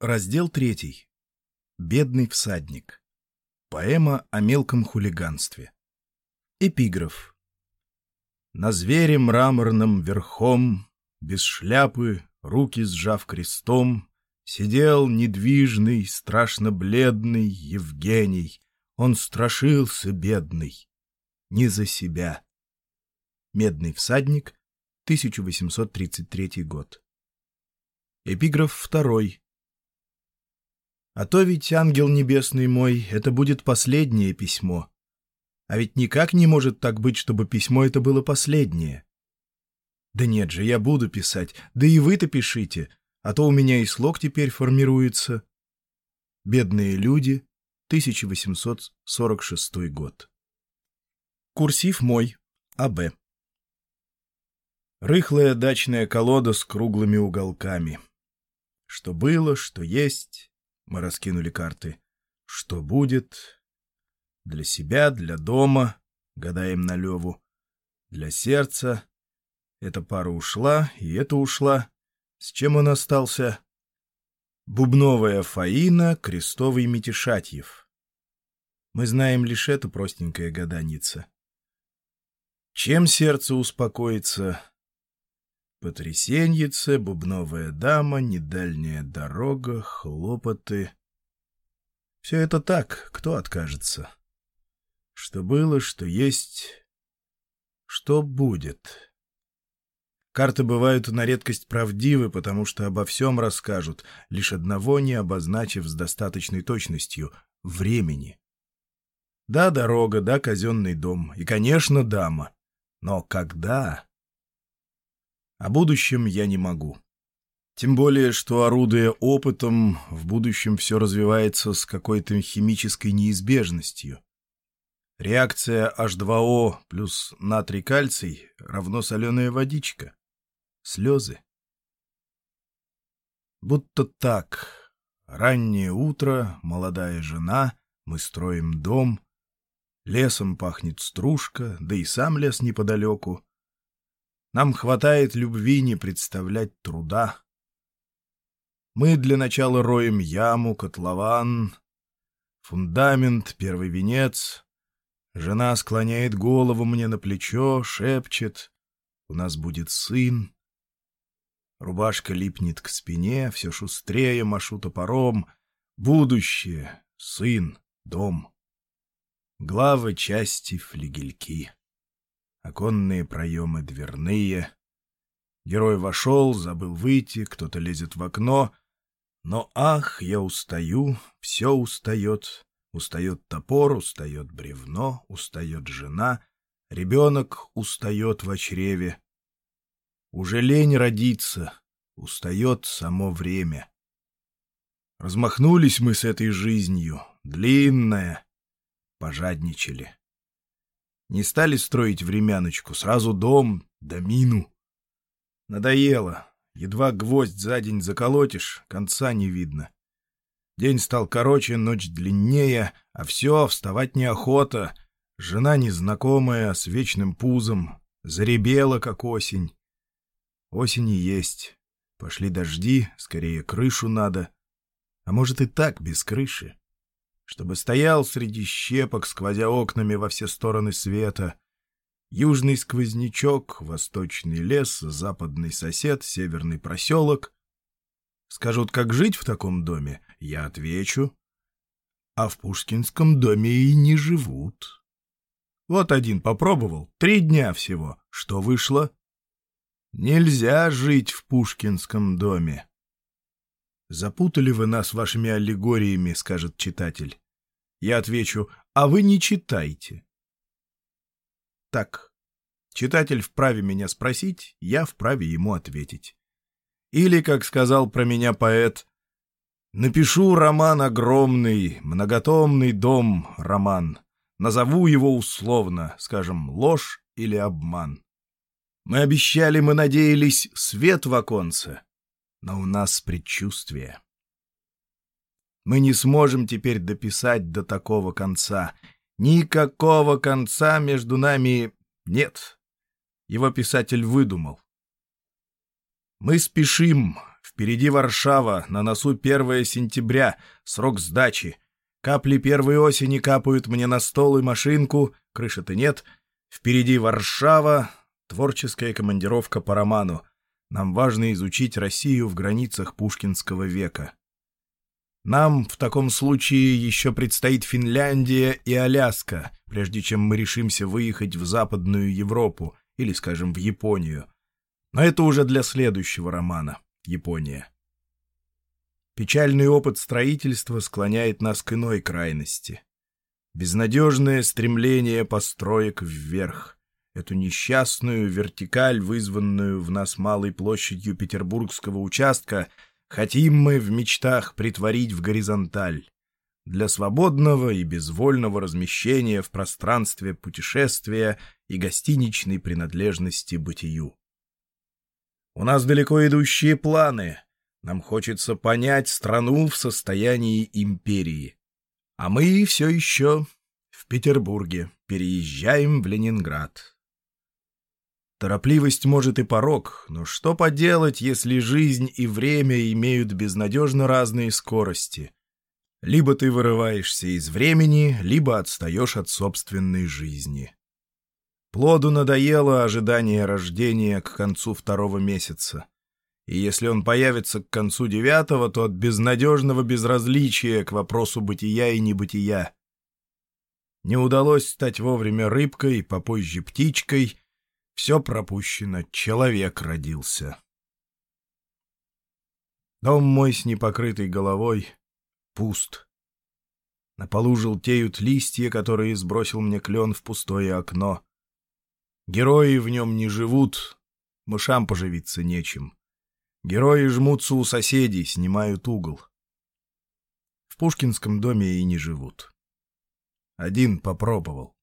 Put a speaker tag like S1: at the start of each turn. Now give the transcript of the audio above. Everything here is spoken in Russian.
S1: Раздел третий. Бедный всадник. Поэма о мелком хулиганстве. Эпиграф. На звере мраморном верхом, без шляпы, руки сжав крестом, сидел недвижный, страшно бледный Евгений. Он страшился, бедный, не за себя. Медный всадник, 1833 год. Эпиграф второй. А то ведь, ангел небесный мой, это будет последнее письмо. А ведь никак не может так быть, чтобы письмо это было последнее. Да нет же, я буду писать, да и вы-то пишите, а то у меня и слог теперь формируется. Бедные люди, 1846 год. Курсив мой, А.Б. Рыхлая дачная колода с круглыми уголками. Что было, что есть, мы раскинули карты. Что будет? Для себя, для дома, гадаем на Леву. Для сердца. Эта пара ушла, и эта ушла. С чем он остался? Бубновая Фаина, крестовый Митишатьев. Мы знаем лишь эту простенькая гаданица. Чем сердце успокоится? Потрясеньице, бубновая дама, недальняя дорога, хлопоты. Все это так, кто откажется? Что было, что есть, что будет. Карты бывают на редкость правдивы, потому что обо всем расскажут, лишь одного не обозначив с достаточной точностью — времени. Да, дорога, да, казенный дом, и, конечно, дама. Но когда... О будущем я не могу. Тем более, что, орудуя опытом, в будущем все развивается с какой-то химической неизбежностью. Реакция H2O плюс натрий-кальций равно соленая водичка. Слезы. Будто так. Раннее утро, молодая жена, мы строим дом. Лесом пахнет стружка, да и сам лес неподалеку. Нам хватает любви не представлять труда. Мы для начала роем яму, котлован, фундамент, первый венец. Жена склоняет голову мне на плечо, шепчет. У нас будет сын. Рубашка липнет к спине, все шустрее машу топором. Будущее, сын, дом. Главы части флигельки оконные проемы дверные. Герой вошел, забыл выйти, кто-то лезет в окно. Но ах, я устаю, все устает. Устает топор, устает бревно, устает жена. Ребенок устает в чреве. Уже лень родиться, устает само время. Размахнулись мы с этой жизнью, длинная, пожадничали. Не стали строить времяночку, сразу дом, домину. Надоело. Едва гвоздь за день заколотишь, конца не видно. День стал короче, ночь длиннее, а все, вставать неохота. Жена незнакомая, с вечным пузом, заребела, как осень. Осень и есть. Пошли дожди, скорее крышу надо. А может и так, без крыши чтобы стоял среди щепок, сквозя окнами во все стороны света. Южный сквознячок, восточный лес, западный сосед, северный проселок. Скажут, как жить в таком доме? Я отвечу. А в Пушкинском доме и не живут. Вот один попробовал, три дня всего. Что вышло? Нельзя жить в Пушкинском доме. «Запутали вы нас вашими аллегориями», — скажет читатель. Я отвечу, а вы не читайте. Так, читатель вправе меня спросить, я вправе ему ответить. Или, как сказал про меня поэт, напишу роман огромный, многотомный дом роман. Назову его условно, скажем, ложь или обман. Мы обещали, мы надеялись, свет в оконце но у нас предчувствие. Мы не сможем теперь дописать до такого конца. Никакого конца между нами нет. Его писатель выдумал. Мы спешим, Впереди Варшава, на носу 1 сентября, срок сдачи. Капли первой осени капают мне на стол и машинку, крыши-то нет. Впереди Варшава, творческая командировка по роману. Нам важно изучить Россию в границах Пушкинского века. Нам в таком случае еще предстоит Финляндия и Аляска, прежде чем мы решимся выехать в Западную Европу или, скажем, в Японию. Но это уже для следующего романа «Япония». Печальный опыт строительства склоняет нас к иной крайности. Безнадежное стремление построек вверх. Эту несчастную вертикаль, вызванную в нас малой площадью петербургского участка — Хотим мы в мечтах притворить в горизонталь для свободного и безвольного размещения в пространстве путешествия и гостиничной принадлежности бытию. У нас далеко идущие планы. Нам хочется понять страну в состоянии империи. А мы все еще в Петербурге, переезжаем в Ленинград. Торопливость может и порог, но что поделать, если жизнь и время имеют безнадежно разные скорости? Либо ты вырываешься из времени, либо отстаешь от собственной жизни. Плоду надоело ожидание рождения к концу второго месяца. И если он появится к концу девятого, то от безнадежного безразличия к вопросу бытия и небытия. Не удалось стать вовремя рыбкой, попозже птичкой — все пропущено, человек родился. Дом мой с непокрытой головой пуст. На полу желтеют листья, которые сбросил мне клен в пустое окно. Герои в нем не живут, мышам поживиться нечем. Герои жмутся у соседей, снимают угол. В Пушкинском доме и не живут. Один попробовал.